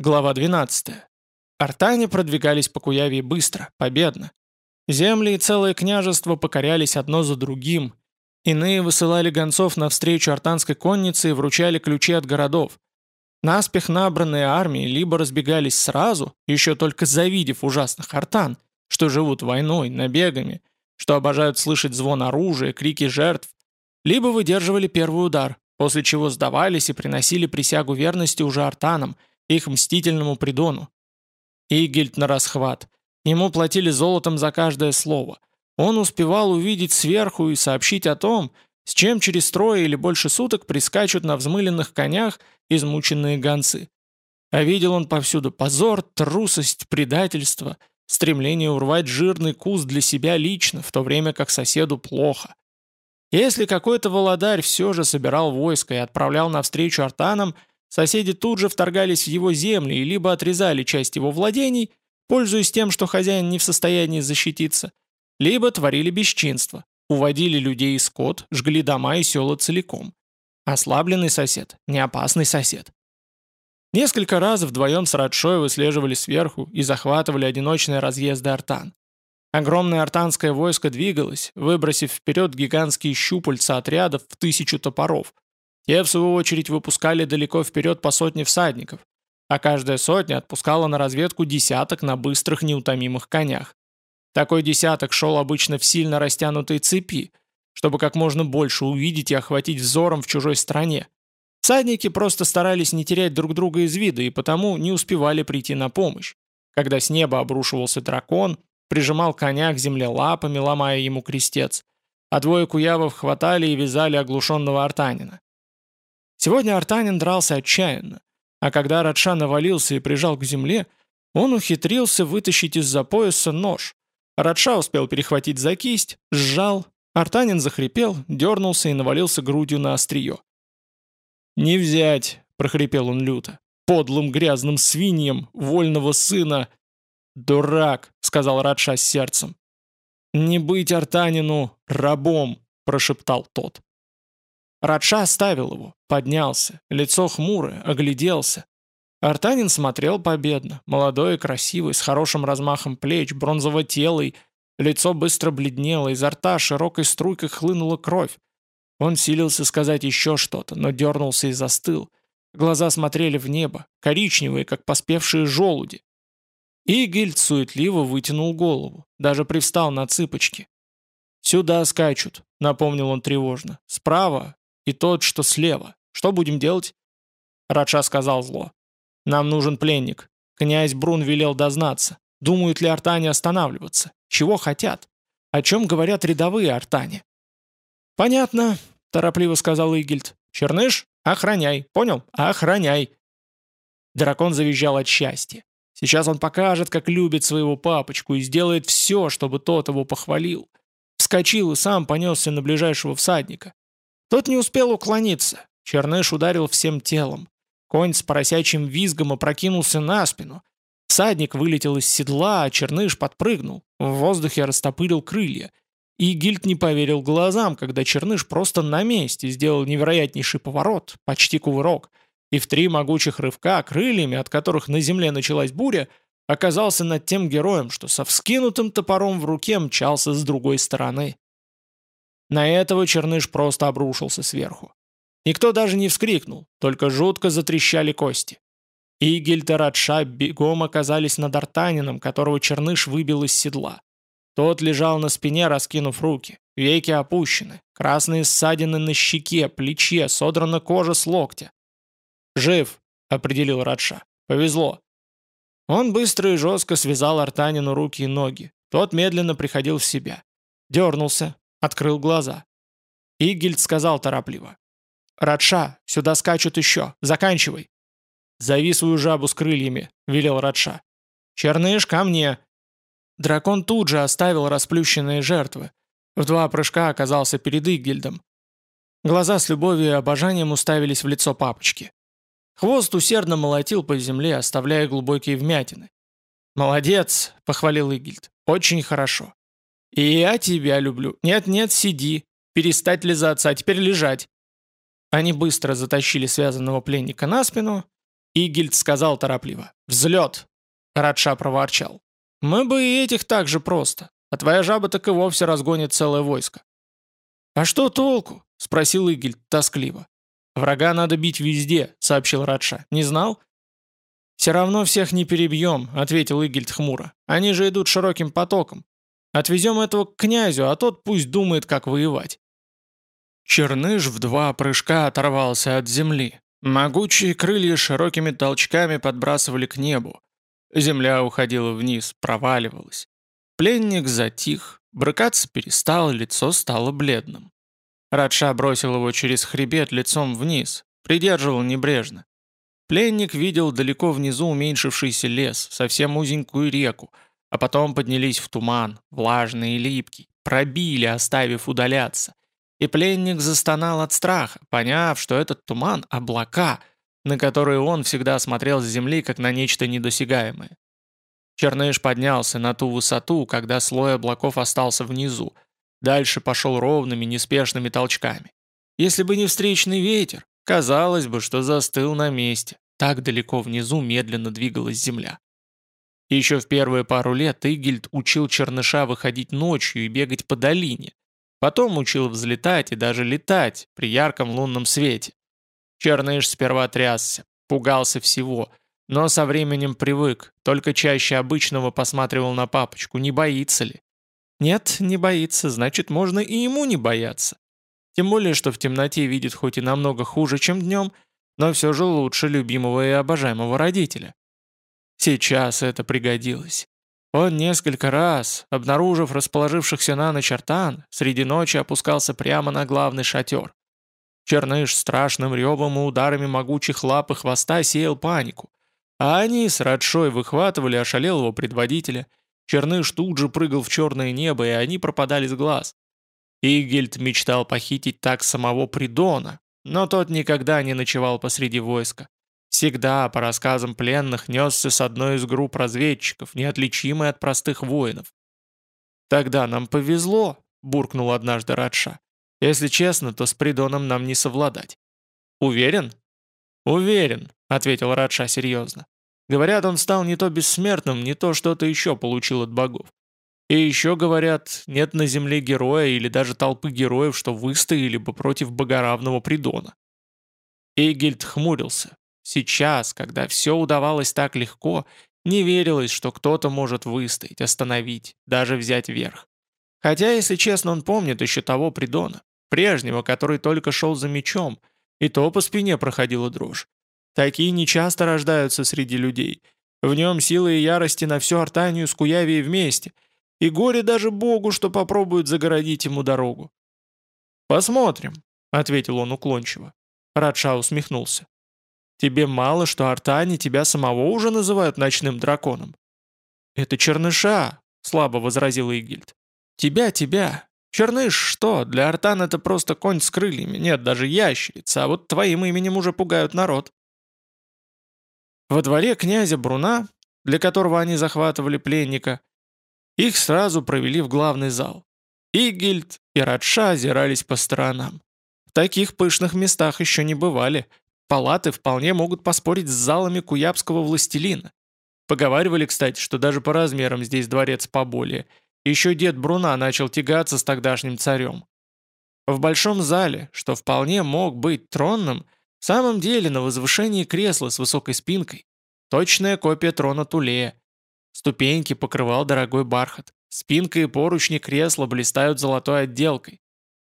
Глава 12. Артане продвигались по Куявии быстро, победно. Земли и целые княжества покорялись одно за другим. Иные высылали гонцов навстречу артанской коннице и вручали ключи от городов. Наспех набранные армии либо разбегались сразу, еще только завидев ужасных артан, что живут войной, набегами, что обожают слышать звон оружия, крики жертв, либо выдерживали первый удар, после чего сдавались и приносили присягу верности уже артанам – их мстительному придону. Игельд на расхват. Ему платили золотом за каждое слово. Он успевал увидеть сверху и сообщить о том, с чем через трое или больше суток прискачут на взмыленных конях измученные гонцы. А видел он повсюду позор, трусость, предательство, стремление урвать жирный кус для себя лично, в то время как соседу плохо. Если какой-то володарь все же собирал войско и отправлял навстречу артанам – Соседи тут же вторгались в его земли и либо отрезали часть его владений, пользуясь тем, что хозяин не в состоянии защититься, либо творили бесчинство, уводили людей и скот, жгли дома и села целиком. Ослабленный сосед, не опасный сосед. Несколько раз вдвоем с Радшой выслеживали сверху и захватывали одиночные разъезды артан. Огромное артанское войско двигалось, выбросив вперед гигантские щупальца отрядов в тысячу топоров – те, в свою очередь, выпускали далеко вперед по сотне всадников, а каждая сотня отпускала на разведку десяток на быстрых неутомимых конях. Такой десяток шел обычно в сильно растянутой цепи, чтобы как можно больше увидеть и охватить взором в чужой стране. Всадники просто старались не терять друг друга из вида и потому не успевали прийти на помощь. Когда с неба обрушивался дракон, прижимал коня к земле лапами, ломая ему крестец, а двое куявов хватали и вязали оглушенного артанина. Сегодня Артанин дрался отчаянно, а когда Радша навалился и прижал к земле, он ухитрился вытащить из-за пояса нож. Радша успел перехватить за кисть, сжал, Артанин захрипел, дернулся и навалился грудью на острие. «Не взять!» — прохрипел он люто. «Подлым грязным свиньем, вольного сына!» «Дурак!» — сказал Радша с сердцем. «Не быть Артанину рабом!» — прошептал тот. Радша оставил его, поднялся, лицо хмурое, огляделся. Артанин смотрел победно, молодой и красивый, с хорошим размахом плеч, бронзово-телый, лицо быстро бледнело, изо рта широкой струйкой хлынула кровь. Он силился сказать еще что-то, но дернулся и застыл. Глаза смотрели в небо, коричневые, как поспевшие желуди. Игельд суетливо вытянул голову, даже привстал на цыпочки. «Сюда скачут», — напомнил он тревожно. «Справа, и тот, что слева. Что будем делать?» Радша сказал зло. «Нам нужен пленник. Князь Брун велел дознаться. Думают ли артане останавливаться? Чего хотят? О чем говорят рядовые артане?» «Понятно», — торопливо сказал Игельд. «Черныш, охраняй, понял? Охраняй!» Дракон завизжал от счастья. Сейчас он покажет, как любит своего папочку и сделает все, чтобы тот его похвалил. Вскочил и сам понесся на ближайшего всадника. Тот не успел уклониться. Черныш ударил всем телом. Конь с поросячьим визгом опрокинулся на спину. Всадник вылетел из седла, а Черныш подпрыгнул. В воздухе растопырил крылья. И Гильд не поверил глазам, когда Черныш просто на месте сделал невероятнейший поворот, почти кувырок, и в три могучих рывка, крыльями, от которых на земле началась буря, оказался над тем героем, что со вскинутым топором в руке мчался с другой стороны. На этого Черныш просто обрушился сверху. Никто даже не вскрикнул, только жутко затрещали кости. Игельд и Радша бегом оказались над Артанином, которого Черныш выбил из седла. Тот лежал на спине, раскинув руки, веки опущены, красные ссадины на щеке, плече, содрана кожа с локтя. «Жив», — определил Радша. «Повезло». Он быстро и жестко связал Артанину руки и ноги. Тот медленно приходил в себя. Дернулся, Открыл глаза. Игельд сказал торопливо. «Радша, сюда скачут еще. Заканчивай». «Зови свою жабу с крыльями», — велел Радша. «Черныш, ко мне!» Дракон тут же оставил расплющенные жертвы. В два прыжка оказался перед Игельдом. Глаза с любовью и обожанием уставились в лицо папочки. Хвост усердно молотил по земле, оставляя глубокие вмятины. «Молодец!» — похвалил Игельд. «Очень хорошо. «И я тебя люблю. Нет-нет, сиди. Перестать лизаться, а теперь лежать». Они быстро затащили связанного пленника на спину, Игельд сказал торопливо. «Взлет!» Радша проворчал. «Мы бы и этих так же просто, а твоя жаба так и вовсе разгонит целое войско». «А что толку?» — спросил Игельд тоскливо. «Врага надо бить везде», — сообщил Радша. «Не знал?» «Все равно всех не перебьем», — ответил Игельд хмуро. «Они же идут широким потоком. Отвезем этого к князю, а тот пусть думает, как воевать». Черныш в два прыжка оторвался от земли. Могучие крылья широкими толчками подбрасывали к небу. Земля уходила вниз, проваливалась. Пленник затих, брыкаться перестал, лицо стало бледным. Радша бросил его через хребет лицом вниз, придерживал небрежно. Пленник видел далеко внизу уменьшившийся лес, совсем узенькую реку, а потом поднялись в туман, влажный и липкий, пробили, оставив удаляться. И пленник застонал от страха, поняв, что этот туман — облака, на которые он всегда смотрел с земли, как на нечто недосягаемое. Черныш поднялся на ту высоту, когда слой облаков остался внизу, дальше пошел ровными, неспешными толчками. Если бы не встречный ветер, казалось бы, что застыл на месте, так далеко внизу медленно двигалась земля. Еще в первые пару лет Игельд учил Черныша выходить ночью и бегать по долине, Потом учил взлетать и даже летать при ярком лунном свете. Черныш сперва трясся, пугался всего, но со временем привык, только чаще обычного посматривал на папочку, не боится ли. Нет, не боится, значит, можно и ему не бояться. Тем более, что в темноте видит хоть и намного хуже, чем днем, но все же лучше любимого и обожаемого родителя. Сейчас это пригодилось. Он несколько раз, обнаружив расположившихся на ночь артан, среди ночи опускался прямо на главный шатер. Черныш страшным ревом и ударами могучих лап и хвоста сеял панику. А они с Радшой выхватывали ошалелого предводителя. Черныш тут же прыгал в черное небо, и они пропадали с глаз. Игельд мечтал похитить так самого Придона, но тот никогда не ночевал посреди войска. Всегда, по рассказам пленных, несся с одной из групп разведчиков, неотличимый от простых воинов. «Тогда нам повезло», — буркнул однажды Радша. «Если честно, то с Придоном нам не совладать». «Уверен?» «Уверен», — ответил Радша серьезно. «Говорят, он стал не то бессмертным, не то что-то еще получил от богов. И еще, говорят, нет на земле героя или даже толпы героев, что выстояли бы против богоравного Придона». Эйгельд хмурился, Сейчас, когда все удавалось так легко, не верилось, что кто-то может выстоять, остановить, даже взять верх. Хотя, если честно, он помнит еще того Придона, прежнего, который только шел за мечом, и то по спине проходила дрожь. Такие нечасто рождаются среди людей. В нем силы и ярости на всю Артанию с Куявией вместе, и горе даже Богу, что попробует загородить ему дорогу. «Посмотрим», — ответил он уклончиво. Радша усмехнулся. Тебе мало, что артане тебя самого уже называют ночным драконом?» «Это черныша», — слабо возразил Игильд. «Тебя, тебя. Черныш что, для артан это просто конь с крыльями, нет, даже ящерица, а вот твоим именем уже пугают народ». Во дворе князя Бруна, для которого они захватывали пленника, их сразу провели в главный зал. Игильд и Радша озирались по сторонам. В таких пышных местах еще не бывали, Палаты вполне могут поспорить с залами куябского властелина. Поговаривали, кстати, что даже по размерам здесь дворец поболее. Еще дед Бруна начал тягаться с тогдашним царем. В большом зале, что вполне мог быть тронным, в самом деле на возвышении кресла с высокой спинкой. Точная копия трона Тулея. Ступеньки покрывал дорогой бархат. Спинка и поручни кресла блистают золотой отделкой.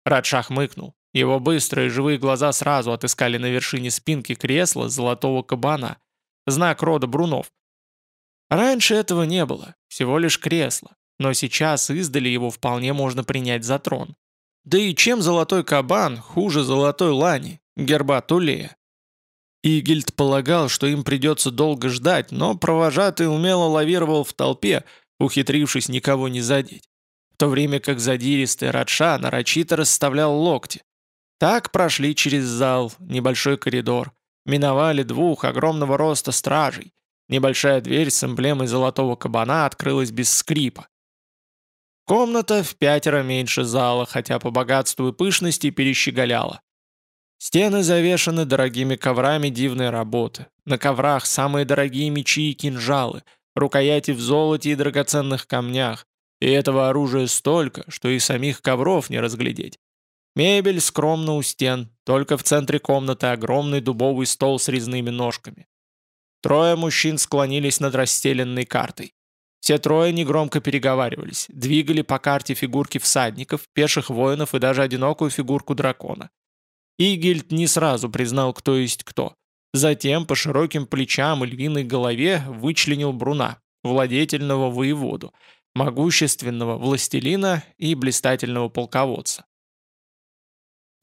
Радшах мыкнул. Его быстрые живые глаза сразу отыскали на вершине спинки кресла золотого кабана, знак рода Брунов. Раньше этого не было, всего лишь кресло, но сейчас издали его вполне можно принять за трон. Да и чем золотой кабан хуже золотой лани, герба Тулея? Игельд полагал, что им придется долго ждать, но провожатый умело лавировал в толпе, ухитрившись никого не задеть. В то время как задиристый Радша нарочито расставлял локти, так прошли через зал, небольшой коридор, миновали двух огромного роста стражей. Небольшая дверь с эмблемой золотого кабана открылась без скрипа. Комната в пятеро меньше зала, хотя по богатству и пышности перещеголяла. Стены завешаны дорогими коврами дивной работы. На коврах самые дорогие мечи и кинжалы, рукояти в золоте и драгоценных камнях. И этого оружия столько, что и самих ковров не разглядеть. Мебель скромно у стен, только в центре комнаты огромный дубовый стол с резными ножками. Трое мужчин склонились над расстеленной картой. Все трое негромко переговаривались, двигали по карте фигурки всадников, пеших воинов и даже одинокую фигурку дракона. Игельд не сразу признал, кто есть кто. Затем по широким плечам и львиной голове вычленил Бруна, владетельного воеводу, могущественного властелина и блистательного полководца.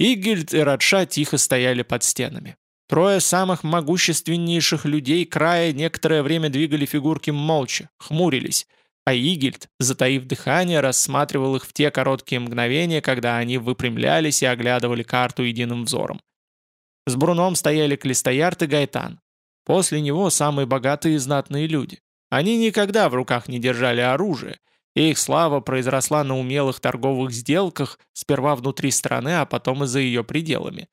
Игельд и Радша тихо стояли под стенами. Трое самых могущественнейших людей края некоторое время двигали фигурки молча, хмурились, а Игельд, затаив дыхание, рассматривал их в те короткие мгновения, когда они выпрямлялись и оглядывали карту единым взором. С Бруном стояли Клистоярд и Гайтан. После него самые богатые и знатные люди. Они никогда в руках не держали оружие, их слава произросла на умелых торговых сделках сперва внутри страны, а потом и за ее пределами.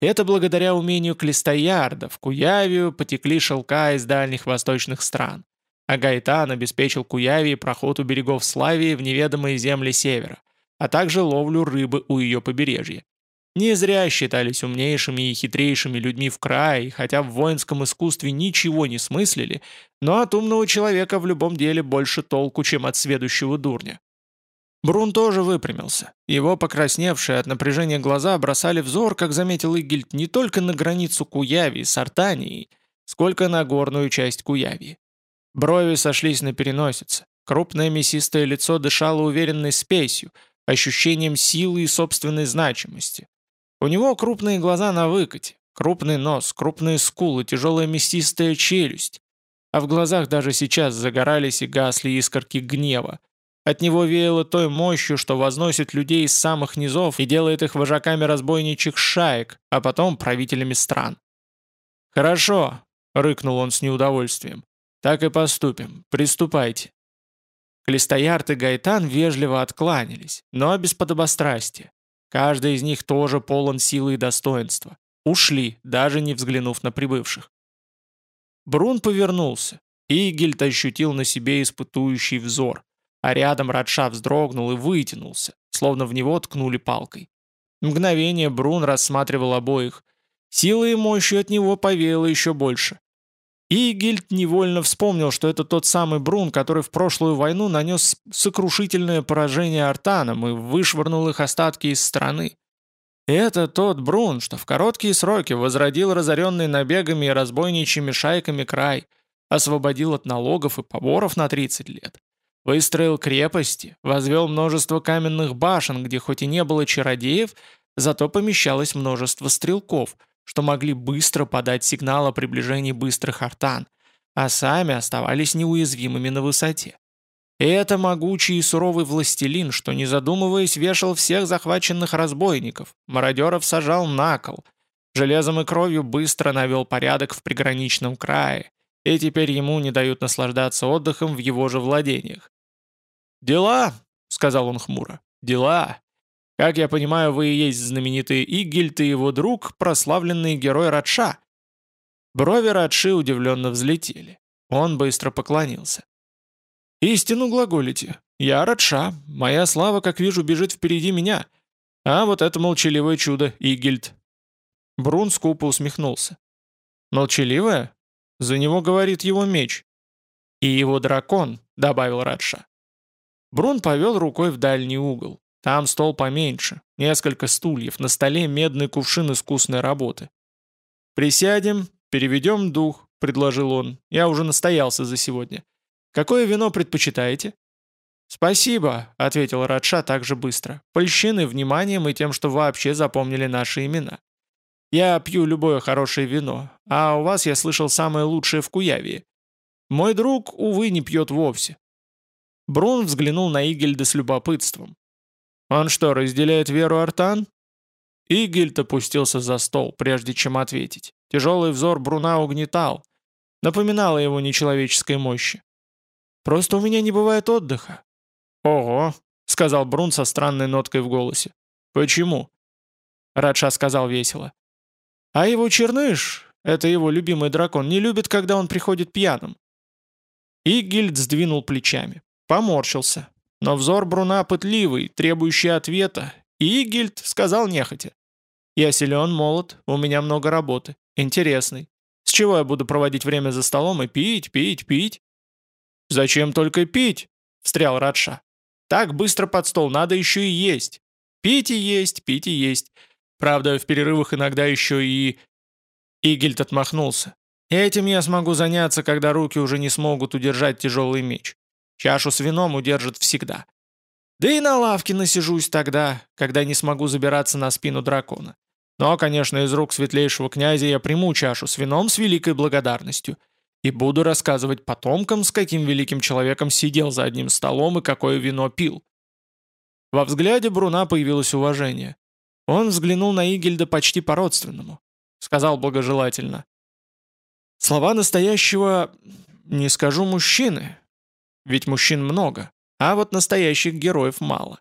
Это благодаря умению Клистоярда в Куявию потекли шелка из дальних восточных стран, а Гайтан обеспечил Куявии проход у берегов Славии в неведомые земли севера, а также ловлю рыбы у ее побережья. Не зря считались умнейшими и хитрейшими людьми в крае, хотя в воинском искусстве ничего не смыслили, но от умного человека в любом деле больше толку, чем от сведущего дурня. Брун тоже выпрямился. Его покрасневшие от напряжения глаза бросали взор, как заметил Игельд, не только на границу Куявии с Артанией, сколько на горную часть Куявии. Брови сошлись на переносице. Крупное мясистое лицо дышало уверенной спесью, ощущением силы и собственной значимости. У него крупные глаза на выкате, крупный нос, крупные скулы, тяжелая мясистая челюсть. А в глазах даже сейчас загорались и гасли искорки гнева, от него веяло той мощью, что возносит людей из самых низов и делает их вожаками разбойничьих шаек, а потом правителями стран. «Хорошо», — рыкнул он с неудовольствием. «Так и поступим. Приступайте». Клистоярд и Гайтан вежливо откланялись, но без подобострастия. Каждый из них тоже полон силы и достоинства. Ушли, даже не взглянув на прибывших. Брун повернулся. Игельд ощутил на себе испытующий взор а рядом Радша вздрогнул и вытянулся, словно в него ткнули палкой. Мгновение Брун рассматривал обоих. Силой и мощью от него повеяло еще больше. И Гильд невольно вспомнил, что это тот самый Брун, который в прошлую войну нанес сокрушительное поражение артанам и вышвырнул их остатки из страны. Это тот Брун, что в короткие сроки возродил разоренный набегами и разбойничьими шайками край, освободил от налогов и поборов на 30 лет. Выстроил крепости, возвел множество каменных башен, где хоть и не было чародеев, зато помещалось множество стрелков, что могли быстро подать сигнал о приближении быстрых артан, а сами оставались неуязвимыми на высоте. И это могучий и суровый властелин, что, не задумываясь, вешал всех захваченных разбойников, мародеров сажал на кол, железом и кровью быстро навел порядок в приграничном крае, и теперь ему не дают наслаждаться отдыхом в его же владениях. «Дела», — сказал он хмуро, — «дела. Как я понимаю, вы и есть знаменитый Игельт и его друг, прославленный герой Радша». Брови Радши удивленно взлетели. Он быстро поклонился. «Истину глаголите. Я Радша. Моя слава, как вижу, бежит впереди меня. А вот это молчаливое чудо, Игельд». Брун скупо усмехнулся. «Молчаливое? За него говорит его меч». «И его дракон», — добавил Радша. Брун повел рукой в дальний угол. Там стол поменьше, несколько стульев, на столе медный кувшин искусной работы. «Присядем, переведем дух», — предложил он. «Я уже настоялся за сегодня. Какое вино предпочитаете?» «Спасибо», — ответил Радша так же быстро, польщены вниманием и тем, что вообще запомнили наши имена. «Я пью любое хорошее вино, а у вас, я слышал, самое лучшее в Куявии. Мой друг, увы, не пьет вовсе. Брун взглянул на Игельда с любопытством. «Он что, разделяет веру Артан?» Игельд опустился за стол, прежде чем ответить. Тяжелый взор Бруна угнетал. Напоминало его нечеловеческой мощи. «Просто у меня не бывает отдыха». «Ого», — сказал Брун со странной ноткой в голосе. «Почему?» Радша сказал весело. А его черныш, это его любимый дракон, не любит, когда он приходит пьяным. Игильд сдвинул плечами, поморщился. Но взор Бруна пытливый, требующий ответа, и Игильд сказал нехотя. «Я силен, молод, у меня много работы, интересный. С чего я буду проводить время за столом и пить, пить, пить?» «Зачем только пить?» — встрял Радша. «Так быстро под стол, надо еще и есть. Пить и есть, пить и есть. Правда, в перерывах иногда еще и...» Игельд отмахнулся. «Этим я смогу заняться, когда руки уже не смогут удержать тяжелый меч. Чашу с вином удержат всегда. Да и на лавке насижусь тогда, когда не смогу забираться на спину дракона. Но, конечно, из рук светлейшего князя я приму чашу с вином с великой благодарностью и буду рассказывать потомкам, с каким великим человеком сидел за одним столом и какое вино пил. Во взгляде Бруна появилось уважение. Он взглянул на Игельда почти по-родственному. Сказал благожелательно. «Слова настоящего, не скажу мужчины, ведь мужчин много, а вот настоящих героев мало.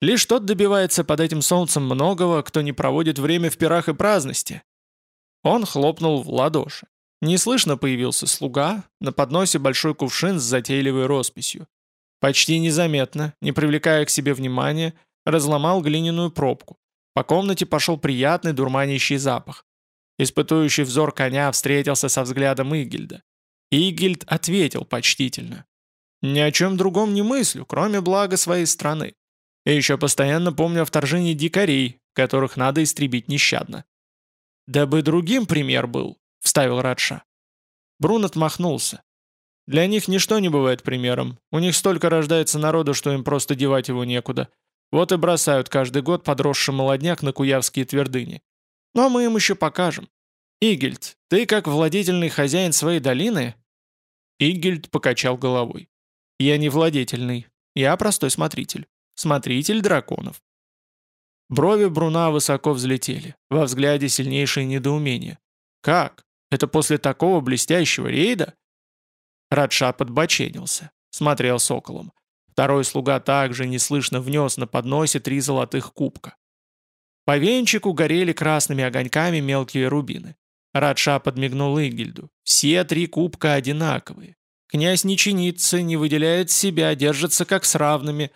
Лишь тот добивается под этим солнцем многого, кто не проводит время в пирах и праздности. Он хлопнул в ладоши. Неслышно появился слуга, на подносе большой кувшин с затейливой росписью. Почти незаметно, не привлекая к себе внимания, разломал глиняную пробку. По комнате пошел приятный дурманящий запах. Испытующий взор коня встретился со взглядом Игельда. Игельд ответил почтительно. «Ни о чем другом не мыслю, кроме блага своей страны. И еще постоянно помню о вторжении дикарей, которых надо истребить нещадно». «Дабы другим пример был», — вставил Радша. Брун отмахнулся. «Для них ничто не бывает примером. У них столько рождается народу, что им просто девать его некуда. Вот и бросают каждый год подросший молодняк на куявские твердыни. Но мы им еще покажем. Игельд, ты как владетельный хозяин своей долины?» Игельд покачал головой. «Я не владетельный. Я простой смотритель. Смотритель драконов». Брови Бруна высоко взлетели, во взгляде сильнейшее недоумение. «Как? Это после такого блестящего рейда?» Радша подбоченился, смотрел соколом. Второй слуга также неслышно внес на подносе три золотых кубка. По венчику горели красными огоньками мелкие рубины. Радша подмигнул Игельду. «Все три кубка одинаковые. Князь не чинится, не выделяет себя, держится как с равными.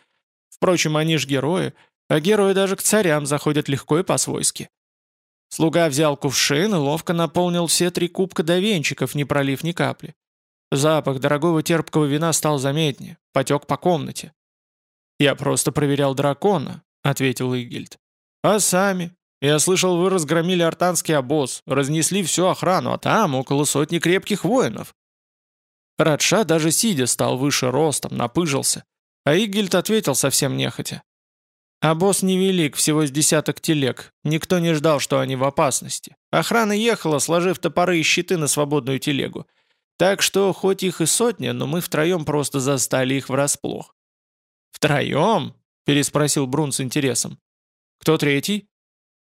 Впрочем, они ж герои, а герои даже к царям заходят легко и по-свойски». Слуга взял кувшин и ловко наполнил все три кубка до венчиков, не пролив ни капли. Запах дорогого терпкого вина стал заметнее, потек по комнате. «Я просто проверял дракона», — ответил Игельд. «А сами? Я слышал, вы разгромили артанский обоз, разнесли всю охрану, а там около сотни крепких воинов». Радша даже сидя стал выше ростом, напыжился. А Игельд ответил совсем нехотя. Босс невелик, всего с десяток телег. Никто не ждал, что они в опасности. Охрана ехала, сложив топоры и щиты на свободную телегу. Так что, хоть их и сотня, но мы втроем просто застали их врасплох. «Втроем?» – переспросил Брун с интересом. «Кто третий?»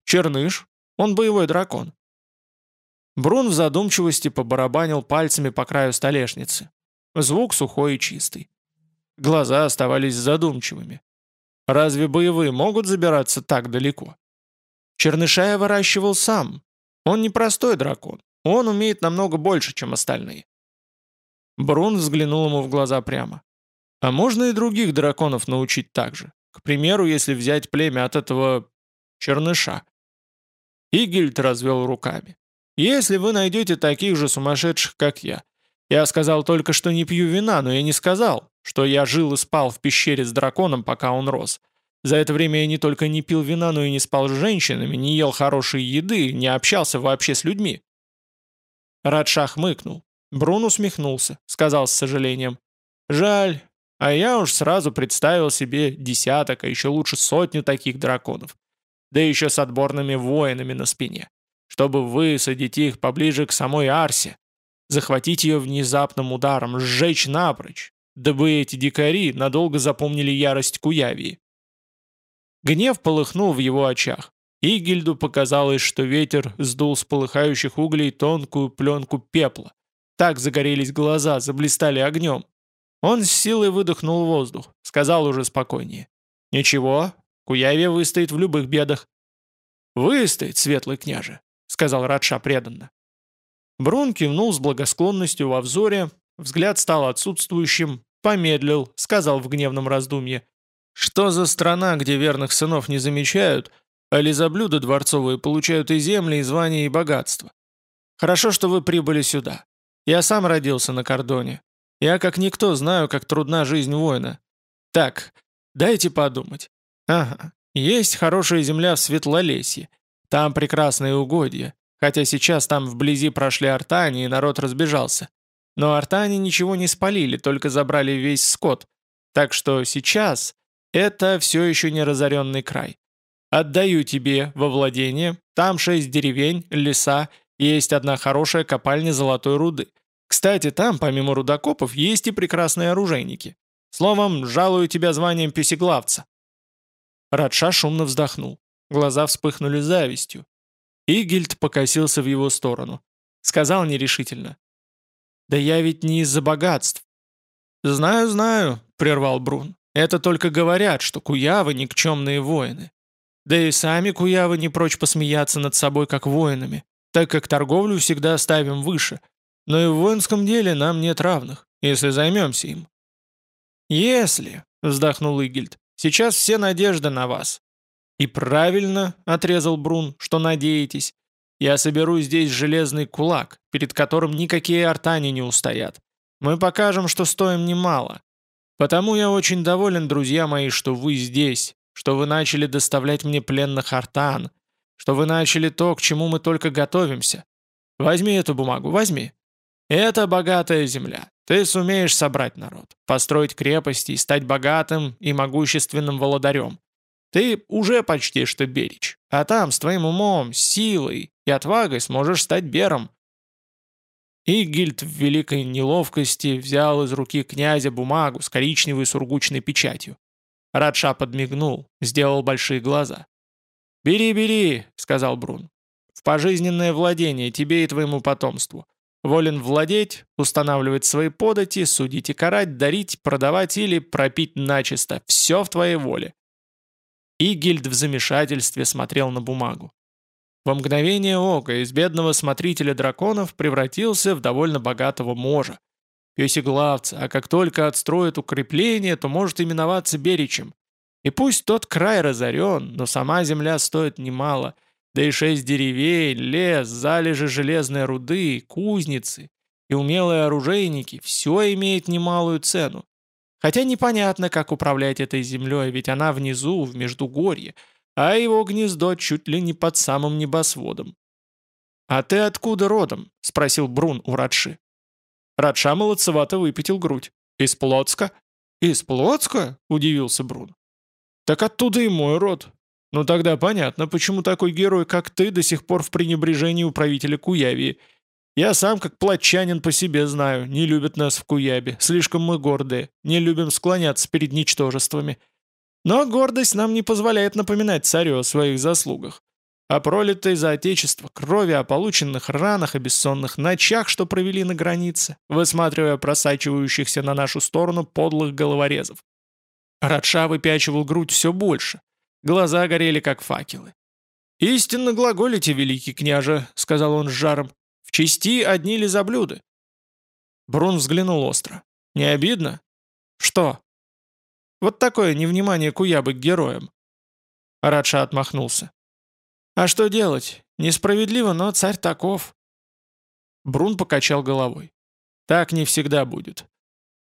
«Черныш. Он боевой дракон». Брун в задумчивости побарабанил пальцами по краю столешницы. Звук сухой и чистый. Глаза оставались задумчивыми. Разве боевые могут забираться так далеко? Черныша я выращивал сам. Он не простой дракон. Он умеет намного больше, чем остальные. Брун взглянул ему в глаза прямо. А можно и других драконов научить так же? К примеру, если взять племя от этого черныша. Игельд развел руками. «Если вы найдете таких же сумасшедших, как я. Я сказал только, что не пью вина, но я не сказал, что я жил и спал в пещере с драконом, пока он рос. За это время я не только не пил вина, но и не спал с женщинами, не ел хорошей еды, не общался вообще с людьми». Радша хмыкнул. Брун усмехнулся, сказал с сожалением. «Жаль, а я уж сразу представил себе десяток, а еще лучше сотню таких драконов да еще с отборными воинами на спине, чтобы высадить их поближе к самой Арсе, захватить ее внезапным ударом, сжечь напрочь, дабы эти дикари надолго запомнили ярость Куявии. Гнев полыхнул в его очах. Игельду показалось, что ветер сдул с полыхающих углей тонкую пленку пепла. Так загорелись глаза, заблистали огнем. Он с силой выдохнул воздух, сказал уже спокойнее. «Ничего, Куявия выстоит в любых бедах. «Выстоит, светлый княже», — сказал Радша преданно. Брун кивнул с благосклонностью во взоре, взгляд стал отсутствующим, помедлил, сказал в гневном раздумье. «Что за страна, где верных сынов не замечают, а лизоблюда дворцовые получают и земли, и звания, и богатство? Хорошо, что вы прибыли сюда. Я сам родился на кордоне. Я как никто знаю, как трудна жизнь воина. Так, дайте подумать. Ага, есть хорошая земля в Светлолесье. Там прекрасные угодья. Хотя сейчас там вблизи прошли артани, и народ разбежался. Но артани ничего не спалили, только забрали весь скот. Так что сейчас это все еще не разоренный край. Отдаю тебе во владение, там шесть деревень, леса, есть одна хорошая копальня золотой руды. Кстати, там, помимо рудокопов, есть и прекрасные оружейники. Словом, жалую тебя званием песеглавца. Радша шумно вздохнул. Глаза вспыхнули завистью. Игельд покосился в его сторону. Сказал нерешительно. «Да я ведь не из-за богатств». «Знаю, знаю», — прервал Брун. «Это только говорят, что куявы — никчемные воины. Да и сами куявы не прочь посмеяться над собой как воинами, так как торговлю всегда ставим выше. Но и в воинском деле нам нет равных, если займемся им». «Если», — вздохнул Игельд, Сейчас все надежды на вас». «И правильно», — отрезал Брун, — «что надеетесь. Я соберу здесь железный кулак, перед которым никакие артани не устоят. Мы покажем, что стоим немало. Потому я очень доволен, друзья мои, что вы здесь, что вы начали доставлять мне пленных артан, что вы начали то, к чему мы только готовимся. Возьми эту бумагу, возьми. Это богатая земля. Ты сумеешь собрать народ, построить крепости и стать богатым и могущественным володарем. Ты уже почти что беречь, а там с твоим умом, силой и отвагой сможешь стать бером. И Гильд в великой неловкости взял из руки князя бумагу с коричневой сургучной печатью. Радша подмигнул, сделал большие глаза. «Бери, бери», — сказал Брун. «В пожизненное владение тебе и твоему потомству. Волен владеть, устанавливать свои подати, судить и карать, дарить, продавать или пропить начисто. Все в твоей воле. Игильд в замешательстве смотрел на бумагу. Во мгновение ока из бедного смотрителя драконов превратился в довольно богатого можа. Песеглавца, а как только отстроит укрепление, то может именоваться Беричем. И пусть тот край разорен, но сама земля стоит немало – да и шесть деревень, лес, залежи железной руды, кузницы и умелые оружейники – все имеет немалую цену. Хотя непонятно, как управлять этой землей, ведь она внизу, в Междугорье, а его гнездо чуть ли не под самым небосводом. «А ты откуда родом?» – спросил Брун у Радши. Радша молодцевато выпятил грудь. «Из Плотска?» «Из Плотска?» – удивился Брун. «Так оттуда и мой род. Ну тогда понятно, почему такой герой, как ты, до сих пор в пренебрежении у правителя Куявии. Я сам, как плотчанин, по себе знаю, не любят нас в Куябе, слишком мы гордые, не любим склоняться перед ничтожествами. Но гордость нам не позволяет напоминать царю о своих заслугах. О пролитой за отечество крови, о полученных ранах и бессонных ночах, что провели на границе, высматривая просачивающихся на нашу сторону подлых головорезов. Радша выпячивал грудь все больше – Глаза горели, как факелы. «Истинно глаголите, великий княже», — сказал он с жаром. «В чести одни лизоблюды». Брун взглянул остро. «Не обидно?» «Что?» «Вот такое невнимание Куябы к героям». Радша отмахнулся. «А что делать? Несправедливо, но царь таков». Брун покачал головой. «Так не всегда будет.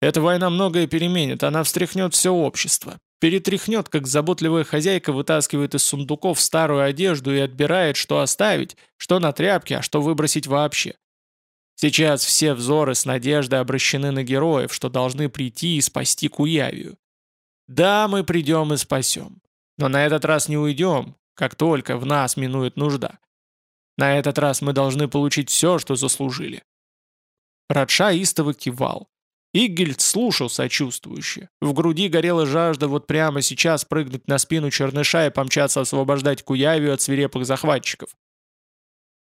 Эта война многое переменит, она встряхнет все общество. Перетряхнет, как заботливая хозяйка вытаскивает из сундуков старую одежду и отбирает, что оставить, что на тряпке, а что выбросить вообще. Сейчас все взоры с надеждой обращены на героев, что должны прийти и спасти Куявию. Да, мы придем и спасем. Но на этот раз не уйдем, как только в нас минует нужда. На этот раз мы должны получить все, что заслужили. Радша истово кивал. Игельд слушал сочувствующе. В груди горела жажда вот прямо сейчас прыгнуть на спину черныша и помчаться освобождать Куявию от свирепых захватчиков.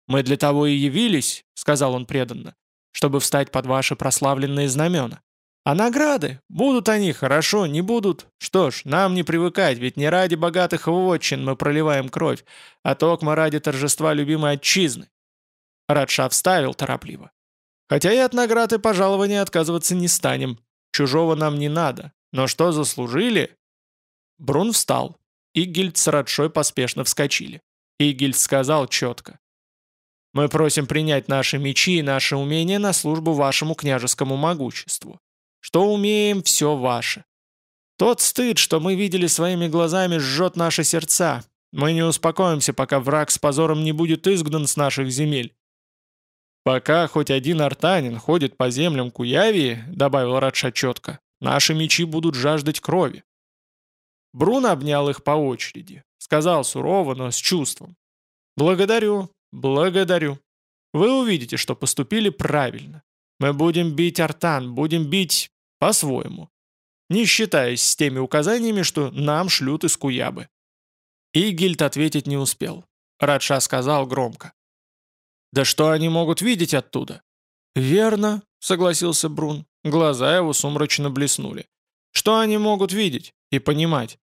«Мы для того и явились», — сказал он преданно, «чтобы встать под ваши прославленные знамена. А награды? Будут они, хорошо, не будут? Что ж, нам не привыкать, ведь не ради богатых вотчин мы проливаем кровь, а токмо ради торжества любимой отчизны. Радша вставил торопливо. Хотя и от наград и пожалования отказываться не станем. Чужого нам не надо. Но что заслужили? Брун встал. Игельд с Радшой поспешно вскочили. Игельд сказал четко. «Мы просим принять наши мечи и наши умения на службу вашему княжескому могуществу. Что умеем, все ваше. Тот стыд, что мы видели своими глазами, жжет наши сердца. Мы не успокоимся, пока враг с позором не будет изгнан с наших земель. «Пока хоть один артанин ходит по землям Куявии», — добавил Радша четко, — «наши мечи будут жаждать крови». Брун обнял их по очереди. Сказал сурово, но с чувством. «Благодарю, благодарю. Вы увидите, что поступили правильно. Мы будем бить артан, будем бить по-своему. Не считаясь с теми указаниями, что нам шлют из Куябы». Игильд ответить не успел. Радша сказал громко. «Да что они могут видеть оттуда?» «Верно», — согласился Брун. Глаза его сумрачно блеснули. «Что они могут видеть и понимать?»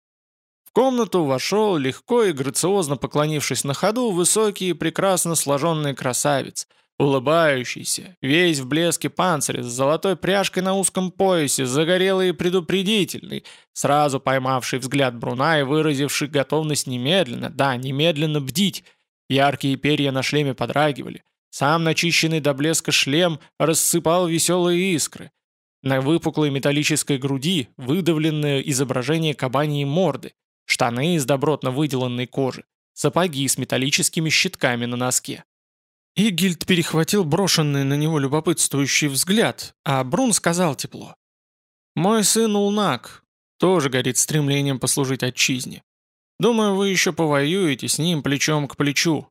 В комнату вошел, легко и грациозно поклонившись на ходу, высокий и прекрасно сложенный красавец, улыбающийся, весь в блеске панциря, с золотой пряжкой на узком поясе, загорелый и предупредительный, сразу поймавший взгляд Бруна и выразивший готовность немедленно, да, немедленно бдить, Яркие перья на шлеме подрагивали. Сам начищенный до блеска шлем рассыпал веселые искры. На выпуклой металлической груди выдавленное изображение кабаньей морды, штаны из добротно выделанной кожи, сапоги с металлическими щитками на носке. Игильд перехватил брошенный на него любопытствующий взгляд, а Брун сказал тепло. «Мой сын Улнак тоже горит стремлением послужить отчизне. Думаю, вы еще повоюете с ним плечом к плечу.